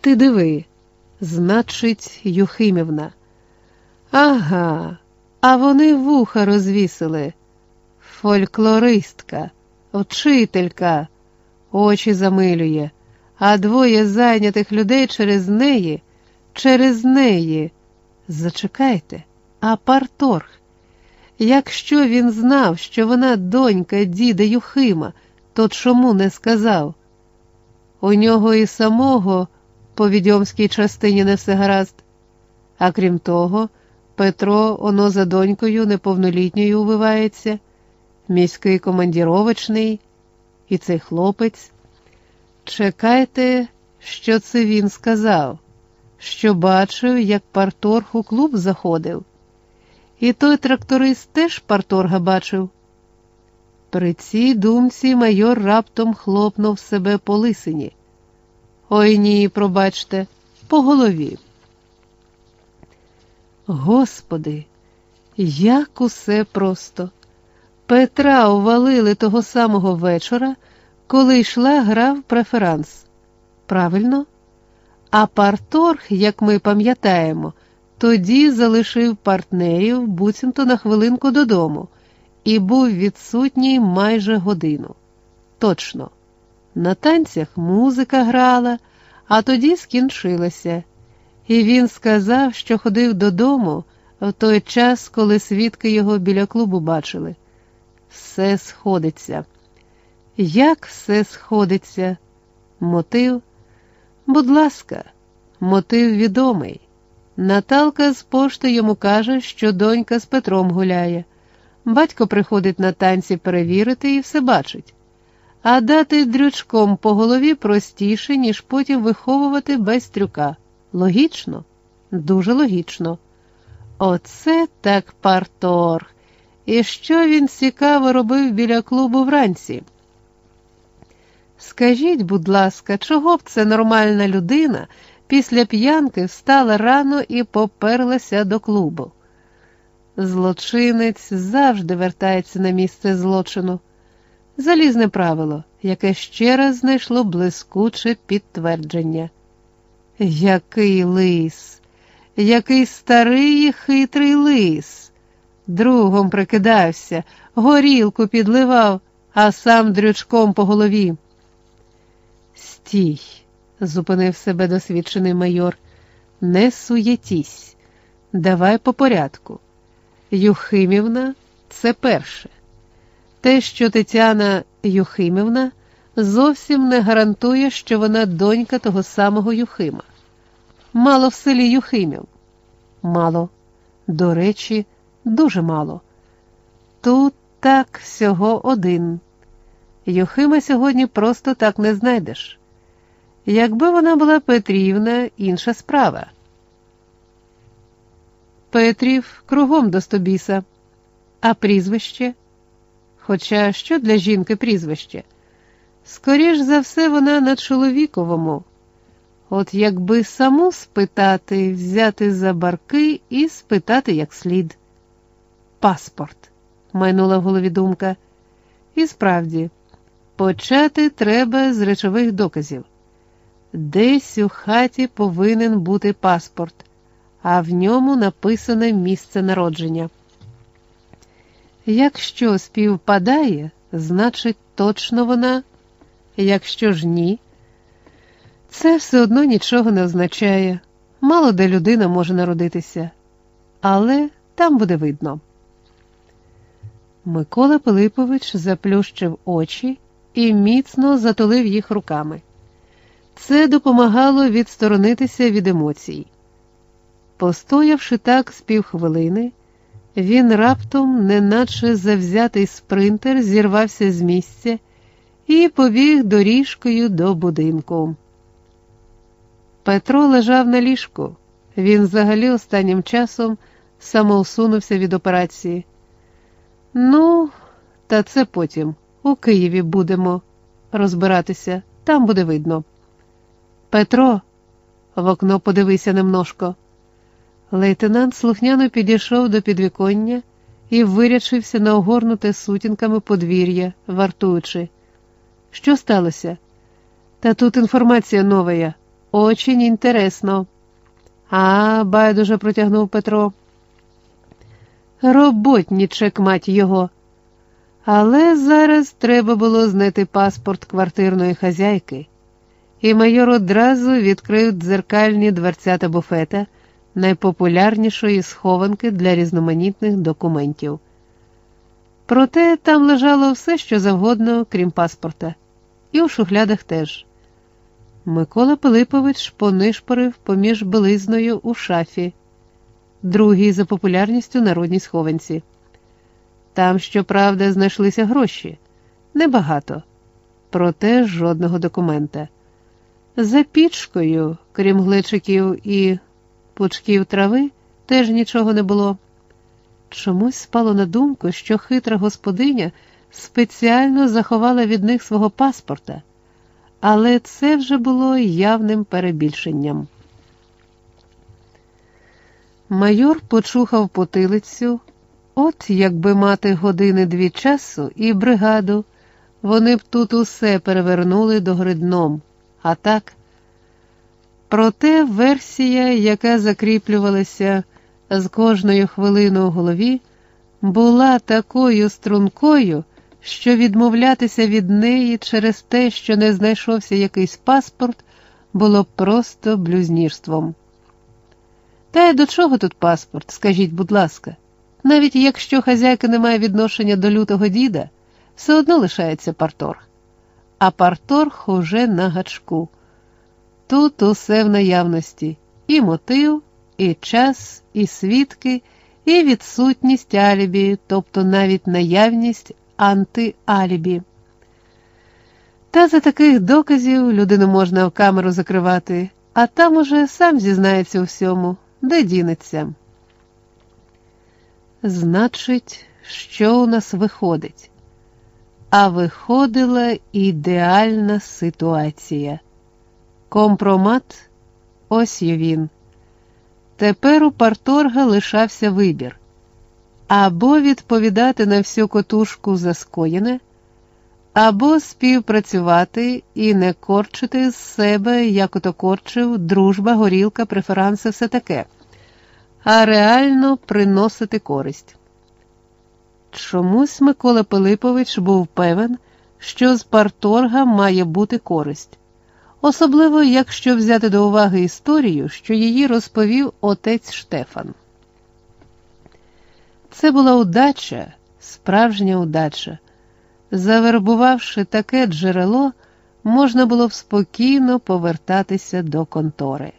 Ти диви, значить, Юхимівна. Ага, а вони вуха розвісили. Фольклористка, вчителька, очі замилює, а двоє зайнятих людей через неї, через неї. Зачекайте, а парторг. Якщо він знав, що вона донька діда Юхима, то чому не сказав? У нього і самого по відьомській частині не все гаразд. А крім того, Петро оно за донькою неповнолітньою увивається, міський командіровочний, і цей хлопець. Чекайте, що це він сказав, що бачив, як парторг у клуб заходив. І той тракторист теж парторга бачив. При цій думці майор раптом хлопнув себе по лисині. Ой ні, пробачте, по голові. Господи, як усе просто. Петра увалили того самого вечора, коли йшла гра в преферанс. Правильно? А парторг, як ми пам'ятаємо, тоді залишив партнерів буцімто на хвилинку додому і був відсутній майже годину. Точно, на танцях музика грала, а тоді скінчилася, і він сказав, що ходив додому в той час, коли свідки його біля клубу бачили. Все сходиться. Як все сходиться? Мотив? Будь ласка, мотив відомий. Наталка з пошти йому каже, що донька з Петром гуляє. Батько приходить на танці перевірити і все бачить. А дати дрючком по голові простіше, ніж потім виховувати без трюка. Логічно, дуже логічно. Оце так парторг. І що він цікаво робив біля клубу вранці? Скажіть, будь ласка, чого б це нормальна людина після п'янки встала рано і поперлася до клубу? Злочинець завжди вертається на місце злочину. Залізне правило, яке ще раз знайшло блискуче підтвердження. Який лис, який старий і хитрий лис. Другом прикидався, горілку підливав, а сам дрючком по голові. Стій, зупинив себе досвідчений майор, не суєтісь, давай по порядку. Юхимівна це перше. Те, що Тетяна Юхимівна зовсім не гарантує, що вона донька того самого Юхима. Мало в селі Юхимів. Мало. До речі, дуже мало. Тут так всього один. Юхима сьогодні просто так не знайдеш. Якби вона була Петрівна, інша справа. Петрів кругом до стобіса, а прізвище? Хоча що для жінки прізвище? Скоріш за все, вона на чоловіковому. От якби саму спитати, взяти за барки і спитати як слід. Паспорт, майнула в голові думка. І справді, почати треба з речових доказів. Десь у хаті повинен бути паспорт, а в ньому написане місце народження. Якщо співпадає, значить точно вона, якщо ж ні, це все одно нічого не означає. Мало де людина може народитися, але там буде видно. Микола Пилипович заплющив очі і міцно затулив їх руками. Це допомагало відсторонитися від емоцій. Постоявши так з півхвилини, він раптом, неначе завзятий спринтер, зірвався з місця і побіг доріжкою до будинку. Петро лежав на ліжку. Він взагалі останнім часом самоусунувся від операції. Ну, та це потім. У Києві будемо розбиратися, там буде видно. Петро, в окно подивися немножко. Лейтенант слухняно підійшов до підвіконня і вирячився на огорнуте сутінками подвір'я, вартуючи. Що сталося? Та тут інформація новая. Очень інтересно. А, байдуже протягнув Петро. Роботнічек, мать його. Але зараз треба було знайти паспорт квартирної хазяйки, і майор одразу відкрив дзеркальні дверцята буфета, найпопулярнішої схованки для різноманітних документів. Проте там лежало все, що завгодно, крім паспорта, і у шухлядах теж. Микола Пилипович понишпорив поміж білизною у шафі, другий за популярністю народній схованці. Там, щоправда, знайшлися гроші небагато, проте жодного документа. За пічкою, крім глечиків і пучків трави, теж нічого не було. Чомусь спало на думку, що хитра господиня спеціально заховала від них свого паспорта, але це вже було явним перебільшенням. Майор почухав потилицю. От якби мати години дві часу і бригаду, вони б тут усе перевернули до гридном, а так. Проте версія, яка закріплювалася з кожною хвилиною у голові, була такою стрункою, що відмовлятися від неї через те, що не знайшовся якийсь паспорт, було просто блюзнірством. Та й до чого тут паспорт, скажіть, будь ласка? Навіть якщо хазяйка не має відношення до лютого діда, все одно лишається парторг. А парторг уже на гачку. Тут усе в наявності і мотив, і час, і свідки, і відсутність алібі, тобто навіть наявність антиалібі. Та за таких доказів людину можна в камеру закривати, а там уже сам зізнається у всьому, де дінеться. Значить, що у нас виходить? А виходила ідеальна ситуація. Компромат ось і він. Тепер у парторга лишався вибір або відповідати на всю котушку за скоєне, або співпрацювати і не корчити з себе, як ото корчив, дружба, горілка, преферанси, все таке а реально приносити користь. Чомусь Микола Пилипович був певен, що з парторга має бути користь, особливо якщо взяти до уваги історію, що її розповів отець Штефан. Це була удача, справжня удача. Завербувавши таке джерело, можна було б спокійно повертатися до контори.